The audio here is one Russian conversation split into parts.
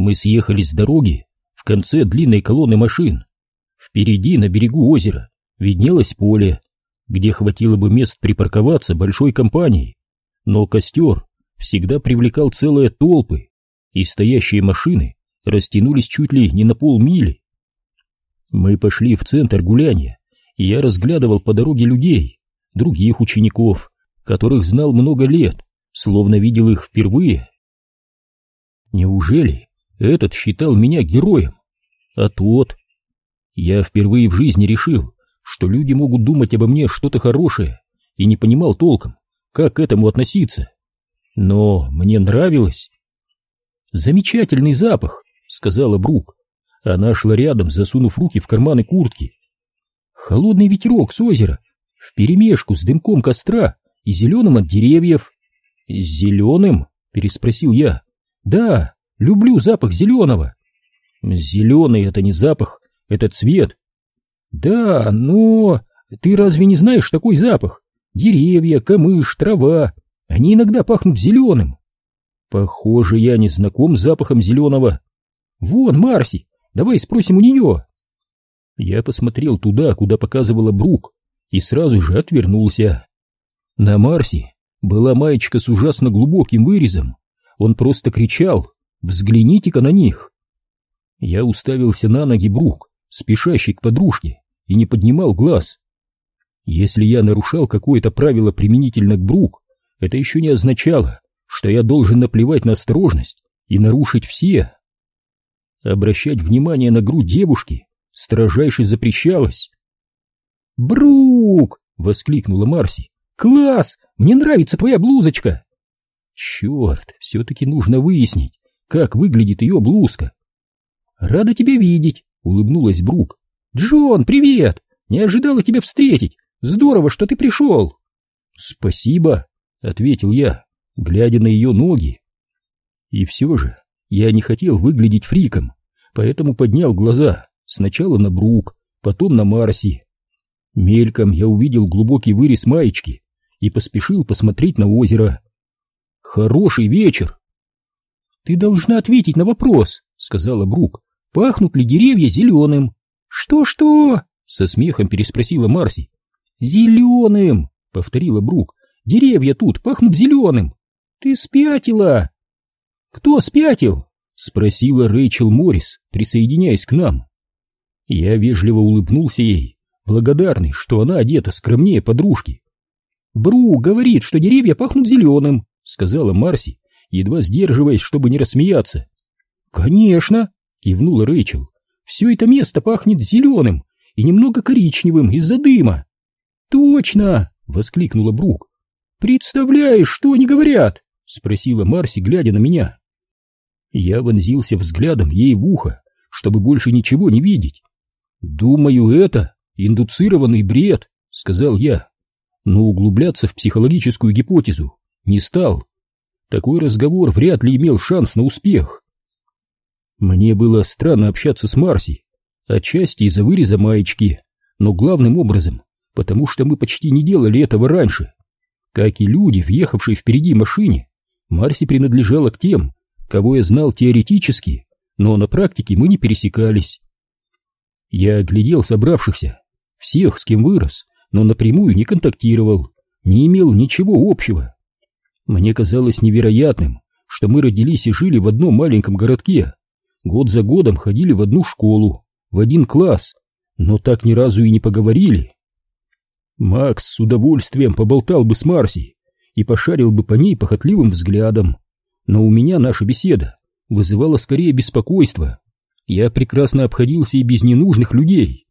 Мы съехали с дороги в конце длинной колонны машин. Впереди, на берегу озера, виднелось поле, где хватило бы мест припарковаться большой компанией. Но костер всегда привлекал целые толпы, и стоящие машины растянулись чуть ли не на полмили. Мы пошли в центр гуляния, и я разглядывал по дороге людей, других учеников, которых знал много лет, словно видел их впервые. Неужели этот считал меня героем? А тот... Я впервые в жизни решил, что люди могут думать обо мне что-то хорошее, и не понимал толком, как к этому относиться. Но мне нравилось. «Замечательный запах», — сказала Брук. Она шла рядом, засунув руки в карманы куртки. Холодный ветерок с озера, вперемешку с дымком костра и зеленым от деревьев. «Зеленым?» — переспросил я. «Да, люблю запах зеленого». «Зеленый — это не запах, это цвет, да, но... Ты разве не знаешь такой запах? Деревья, камыш, трава. Они иногда пахнут зеленым. Похоже, я не знаком с запахом зеленого. Вон, Марси, давай спросим у нее. Я посмотрел туда, куда показывала Брук, и сразу же отвернулся. На Марси была маечка с ужасно глубоким вырезом. Он просто кричал «Взгляните-ка на них!» Я уставился на ноги Брук, спешащий к подружке, и не поднимал глаз. Если я нарушал какое-то правило применительно к Брук, это еще не означало, что я должен наплевать на осторожность и нарушить все. Обращать внимание на грудь девушки строжайше запрещалось. «Брук!» — воскликнула Марси. «Класс! Мне нравится твоя блузочка!» «Черт, все-таки нужно выяснить, как выглядит ее блузка!» «Рада тебя видеть!» — улыбнулась Брук. «Джон, привет! Не ожидала тебя встретить! Здорово, что ты пришел!» «Спасибо!» — ответил я, глядя на ее ноги. И все же я не хотел выглядеть фриком, поэтому поднял глаза сначала на Брук, потом на Марси. Мельком я увидел глубокий вырез маечки и поспешил посмотреть на озеро. «Хороший вечер!» «Ты должна ответить на вопрос», — сказала Брук. Пахнут ли деревья зеленым? Что-что? Со смехом переспросила Марси. Зеленым, повторила Брук. Деревья тут пахнут зеленым. Ты спятила. Кто спятил? Спросила Рэйчел Моррис, присоединяясь к нам. Я вежливо улыбнулся ей, благодарный, что она одета скромнее подружки. «Бру говорит, что деревья пахнут зеленым», — сказала Марси, едва сдерживаясь, чтобы не рассмеяться. «Конечно», — кивнула Рэйчел. «Все это место пахнет зеленым и немного коричневым из-за дыма». «Точно!» — воскликнула Брук. «Представляешь, что они говорят?» — спросила Марси, глядя на меня. Я вонзился взглядом ей в ухо, чтобы больше ничего не видеть. «Думаю, это индуцированный бред», — сказал я, но углубляться в психологическую гипотезу не стал. Такой разговор вряд ли имел шанс на успех. Мне было странно общаться с Марси, отчасти из-за выреза маечки, но главным образом, потому что мы почти не делали этого раньше. Как и люди, въехавшие впереди машине, Марси принадлежала к тем, кого я знал теоретически, но на практике мы не пересекались. Я оглядел собравшихся, всех, с кем вырос, но напрямую не контактировал, не имел ничего общего. Мне казалось невероятным, что мы родились и жили в одном маленьком городке, Год за годом ходили в одну школу, в один класс, но так ни разу и не поговорили. Макс с удовольствием поболтал бы с Марси и пошарил бы по ней похотливым взглядом, но у меня наша беседа вызывала скорее беспокойство. Я прекрасно обходился и без ненужных людей.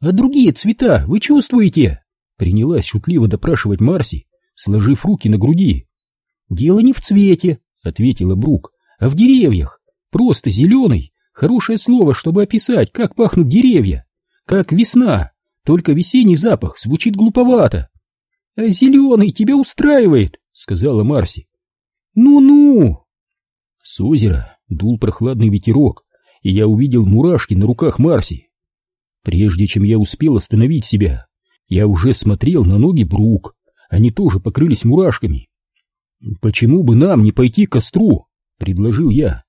«А другие цвета вы чувствуете?» Принялась шутливо допрашивать Марси, сложив руки на груди. «Дело не в цвете», — ответила Брук, — «а в деревьях. Просто зеленый — хорошее слово, чтобы описать, как пахнут деревья. Как весна, только весенний запах звучит глуповато. — А зеленый тебя устраивает, — сказала Марси. «Ну-ну!» С озера дул прохладный ветерок, и я увидел мурашки на руках Марси. Прежде чем я успел остановить себя, я уже смотрел на ноги Брук. Они тоже покрылись мурашками. «Почему бы нам не пойти к костру?» — предложил я.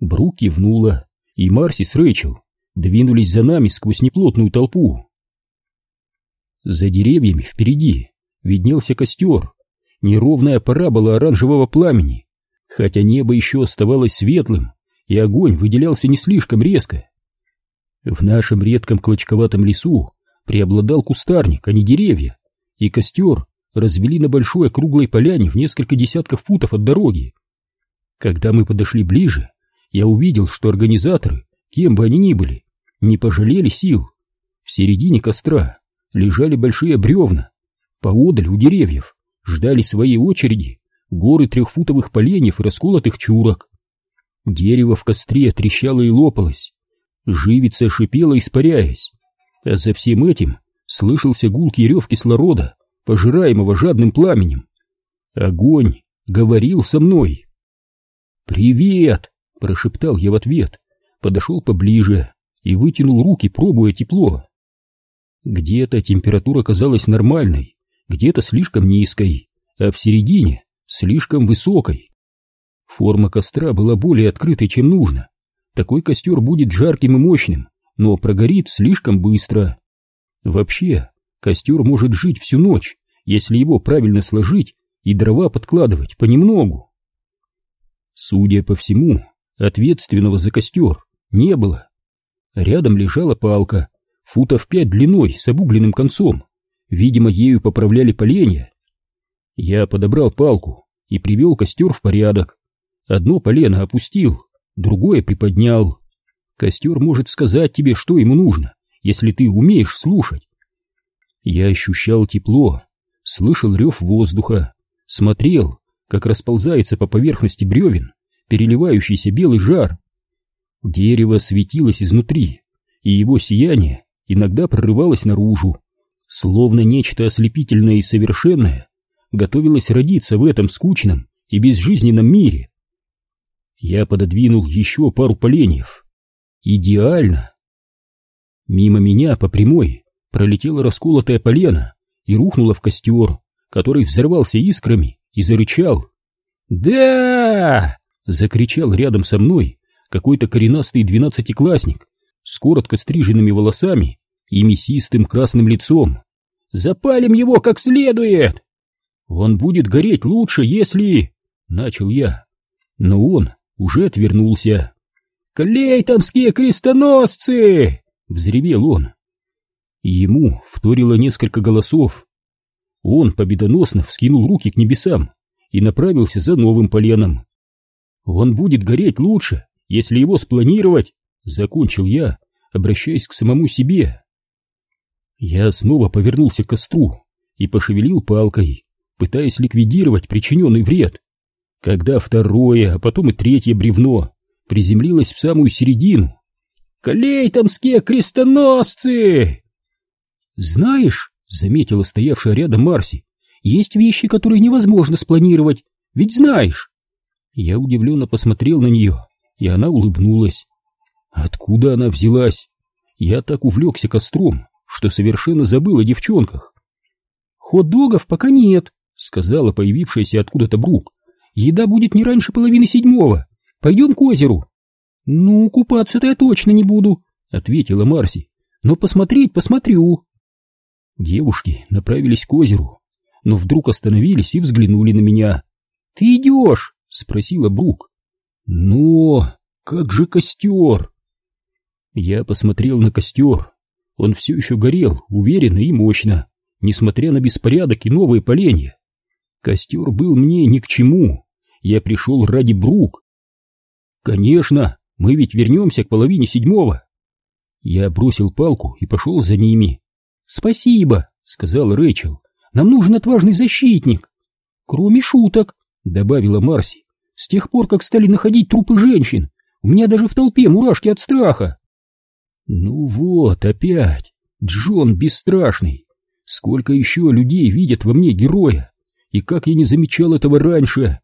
Брук кивнула, и Марси с Рэйчел двинулись за нами сквозь неплотную толпу. За деревьями впереди виднелся костер, неровная парабола оранжевого пламени, хотя небо еще оставалось светлым, и огонь выделялся не слишком резко. В нашем редком клочковатом лесу преобладал кустарник, а не деревья, и костер развели на большой округлой поляне в несколько десятков футов от дороги. Когда мы подошли ближе, я увидел, что организаторы, кем бы они ни были, не пожалели сил. В середине костра лежали большие бревна, поодаль у деревьев ждали своей очереди горы трехфутовых поленьев и расколотых чурок. Дерево в костре трещало и лопалось, живица шипела, испаряясь, а за всем этим слышался гулкий рев кислорода, пожираемого жадным пламенем. Огонь говорил со мной. «Привет!» — прошептал я в ответ, подошел поближе и вытянул руки, пробуя тепло. Где-то температура казалась нормальной, где-то слишком низкой, а в середине слишком высокой. Форма костра была более открытой, чем нужно. Такой костер будет жарким и мощным, но прогорит слишком быстро. Вообще, костер может жить всю ночь, если его правильно сложить и дрова подкладывать понемногу. Судя по всему, ответственного за костер не было. Рядом лежала палка, футов пять длиной с обугленным концом. Видимо, ею поправляли поленья. Я подобрал палку и привел костер в порядок. Одно полено опустил, другое приподнял. Костер может сказать тебе, что ему нужно, если ты умеешь слушать. Я ощущал тепло, слышал рев воздуха, смотрел, как расползается по поверхности бревен переливающийся белый жар. Дерево светилось изнутри, и его сияние иногда прорывалось наружу, словно нечто ослепительное и совершенное готовилось родиться в этом скучном и безжизненном мире. Я пододвинул еще пару поленьев. Идеально! Мимо меня по прямой пролетела расколотая полена и рухнула в костер, который взорвался искрами и зарычал. «Да!» — закричал рядом со мной какой-то коренастый двенадцатиклассник с коротко стриженными волосами и мясистым красным лицом. «Запалим его как следует!» «Он будет гореть лучше, если...» — начал я. Но он уже отвернулся. «Клейтонские крестоносцы!» — взревел он. Ему вторило несколько голосов. Он победоносно вскинул руки к небесам и направился за новым поленом. «Он будет гореть лучше, если его спланировать», — закончил я, обращаясь к самому себе. Я снова повернулся к костру и пошевелил палкой, пытаясь ликвидировать причиненный вред. Когда второе, а потом и третье бревно приземлилось в самую середину. «Клейтонские крестоносцы!» «Знаешь», — заметила стоявшая рядом Марси, «есть вещи, которые невозможно спланировать, ведь знаешь». Я удивленно посмотрел на нее, и она улыбнулась. Откуда она взялась? Я так увлекся костром, что совершенно забыл о девчонках. «Хот-догов пока нет», — сказала появившаяся откуда-то Брук. «Еда будет не раньше половины седьмого. Пойдем к озеру». «Ну, купаться-то я точно не буду», — ответила Марси. «Но посмотреть посмотрю». Девушки направились к озеру, но вдруг остановились и взглянули на меня. «Ты идешь?» — спросила Брук. «Но как же костер?» Я посмотрел на костер. Он все еще горел, уверенно и мощно, несмотря на беспорядок и новые поленья. Костер был мне ни к чему. Я пришел ради Брук. «Конечно, мы ведь вернемся к половине седьмого». Я бросил палку и пошел за ними. «Спасибо», — сказал Рэйчел. «Нам нужен отважный защитник». «Кроме шуток», добавила Марси. С тех пор, как стали находить трупы женщин, у меня даже в толпе мурашки от страха. Ну вот, опять, Джон бесстрашный. Сколько еще людей видят во мне героя, и как я не замечал этого раньше.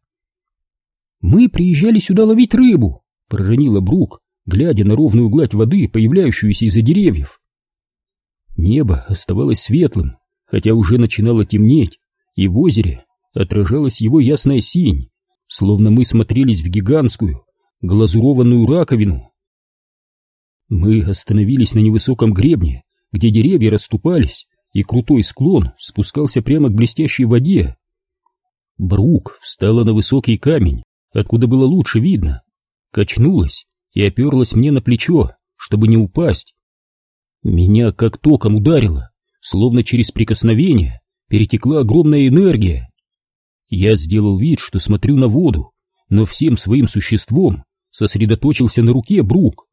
Мы приезжали сюда ловить рыбу, проронила Брук, глядя на ровную гладь воды, появляющуюся из-за деревьев. Небо оставалось светлым, хотя уже начинало темнеть, и в озере отражалась его ясная синь, словно мы смотрелись в гигантскую, глазурованную раковину. Мы остановились на невысоком гребне, где деревья расступались, и крутой склон спускался прямо к блестящей воде. Брук встала на высокий камень, откуда было лучше видно, качнулась и оперлась мне на плечо, чтобы не упасть. Меня как током ударило, словно через прикосновение перетекла огромная энергия. Я сделал вид, что смотрю на воду, но всем своим существом сосредоточился на руке Брук.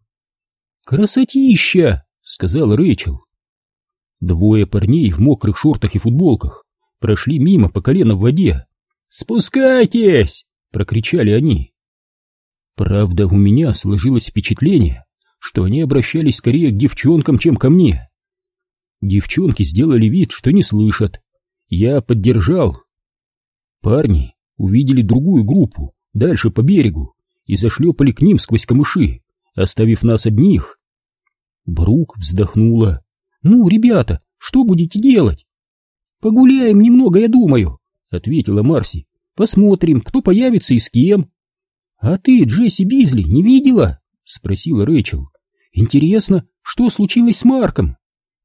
«Красотища!» — сказал Рэйчел. Двое парней в мокрых шортах и футболках прошли мимо по колено в воде. «Спускайтесь!» — прокричали они. Правда, у меня сложилось впечатление, что они обращались скорее к девчонкам, чем ко мне. Девчонки сделали вид, что не слышат. Я поддержал. Парни увидели другую группу, дальше по берегу, и зашлепали к ним сквозь камыши, оставив нас одних. Брук вздохнула. «Ну, ребята, что будете делать?» «Погуляем немного, я думаю», — ответила Марси. «Посмотрим, кто появится и с кем». «А ты Джесси Бизли не видела?» — спросила Рэйчел. «Интересно, что случилось с Марком?»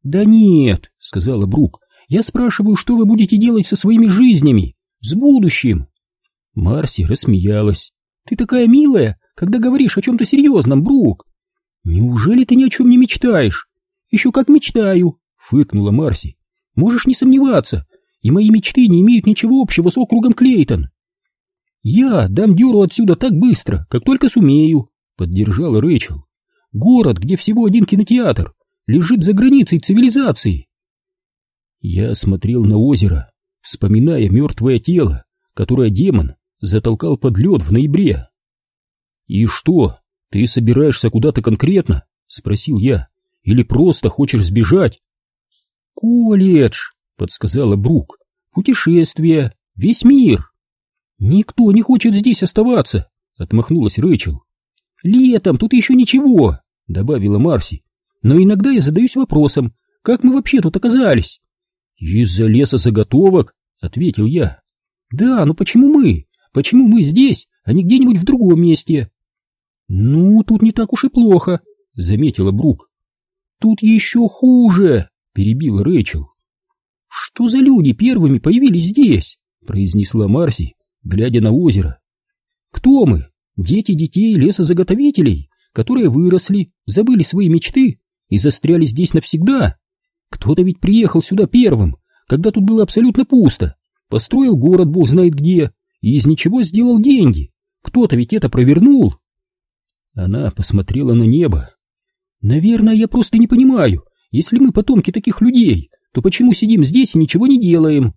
«Да нет», — сказала Брук. «Я спрашиваю, что вы будете делать со своими жизнями, с будущим?» Марси рассмеялась. «Ты такая милая, когда говоришь о чем-то серьезном, Брук!» «Неужели ты ни о чем не мечтаешь?» «Еще как мечтаю!» — фыркнула Марси. «Можешь не сомневаться, и мои мечты не имеют ничего общего с округом Клейтон!» «Я дам дёру отсюда так быстро, как только сумею!» — поддержала Рэйчел. «Город, где всего один кинотеатр, лежит за границей цивилизации!» Я смотрел на озеро, вспоминая мертвое тело, которое демон затолкал под лед в ноябре. «И что, ты собираешься куда-то конкретно?» — спросил я. «Или просто хочешь сбежать?» «Колледж», — подсказала Брук. «Путешествие, весь мир». «Никто не хочет здесь оставаться», — отмахнулась Рэйчел. «Летом тут еще ничего», — добавила Марси. «Но иногда я задаюсь вопросом, как мы вообще тут оказались?» «Из-за леса заготовок», — ответил я. «Да, но почему мы? Почему мы здесь, а не где-нибудь в другом месте? Ну, тут не так уж и плохо, заметила Брук. Тут еще хуже, перебила Рэйчел. Что за люди первыми появились здесь? произнесла Марси, глядя на озеро. Кто мы? Дети детей лесозаготовителей, которые выросли, забыли свои мечты и застряли здесь навсегда. Кто-то ведь приехал сюда первым, когда тут было абсолютно пусто, построил город бог знает где, и из ничего сделал деньги. Кто-то ведь это провернул. Она посмотрела на небо. Наверное, я просто не понимаю, если мы потомки таких людей, то почему сидим здесь и ничего не делаем?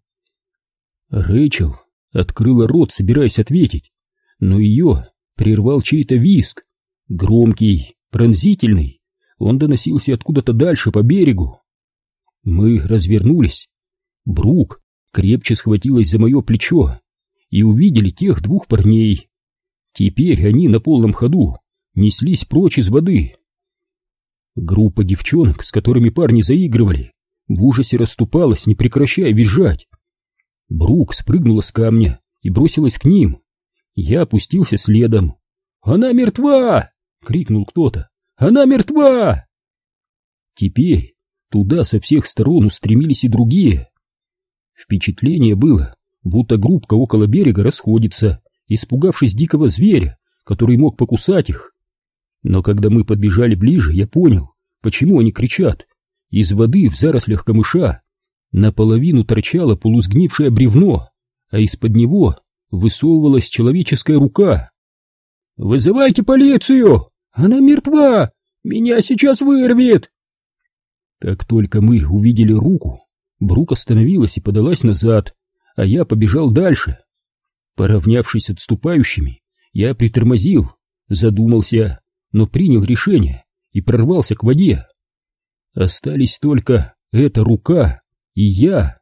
Рэйчел открыла рот, собираясь ответить, но ее прервал чей-то виск, громкий, пронзительный. Он доносился откуда-то дальше по берегу. Мы развернулись. Брук крепче схватилась за мое плечо и увидели тех двух парней. Теперь они на полном ходу неслись прочь из воды. Группа девчонок, с которыми парни заигрывали, в ужасе расступалась, не прекращая визжать. Брук спрыгнула с камня и бросилась к ним. Я опустился следом. «Она мертва!» — крикнул кто-то. «Она мертва!» Теперь туда со всех сторон устремились и другие. Впечатление было, будто группка около берега расходится, испугавшись дикого зверя, который мог покусать их. Но когда мы подбежали ближе, я понял, почему они кричат. Из воды в зарослях камыша наполовину торчало полусгнившее бревно, а из-под него высовывалась человеческая рука. «Вызывайте полицию! Она мертва! Меня сейчас вырвет!» Как только мы увидели руку, Брук остановилась и подалась назад, а я побежал дальше. Поравнявшись с отступающими, я притормозил, задумался, но принял решение и прорвался к воде. Остались только эта рука и я.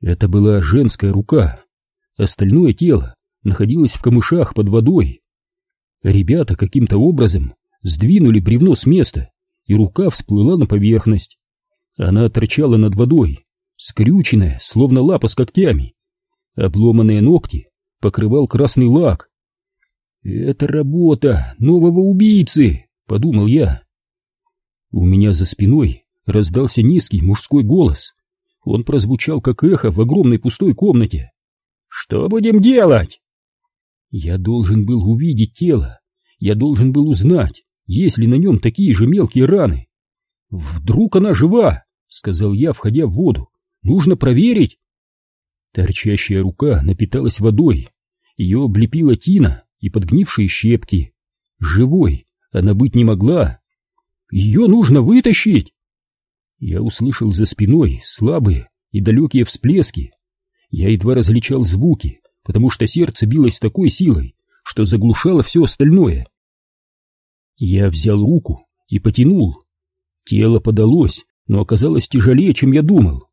Это была женская рука. Остальное тело находилось в камышах под водой. Ребята каким-то образом сдвинули бревно с места, и рука всплыла на поверхность. Она торчала над водой, скрюченная, словно лапа с когтями. Обломанные ногти покрывал красный лак. «Это работа нового убийцы», — подумал я. У меня за спиной раздался низкий мужской голос. Он прозвучал как эхо в огромной пустой комнате. «Что будем делать?» Я должен был увидеть тело. Я должен был узнать, есть ли на нем такие же мелкие раны. «Вдруг она жива?» — сказал я, входя в воду. «Нужно проверить!» Торчащая рука напиталась водой. Ее облепила тина и подгнившие щепки. Живой она быть не могла. Ее нужно вытащить! Я услышал за спиной слабые и далекие всплески. Я едва различал звуки, потому что сердце билось с такой силой, что заглушало все остальное. Я взял руку и потянул. Тело подалось, но оказалось тяжелее, чем я думал.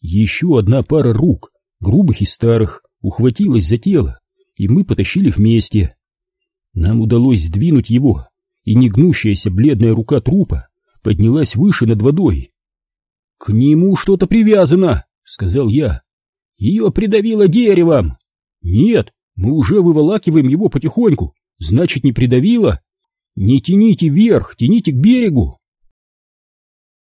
Еще одна пара рук, грубых и старых, ухватилась за тело, и мы потащили вместе. Нам удалось сдвинуть его, и негнущаяся бледная рука трупа поднялась выше над водой. — К нему что-то привязано, — сказал я. — Ее придавило деревом. — Нет, мы уже выволакиваем его потихоньку, значит, не придавило. Не тяните вверх, тяните к берегу.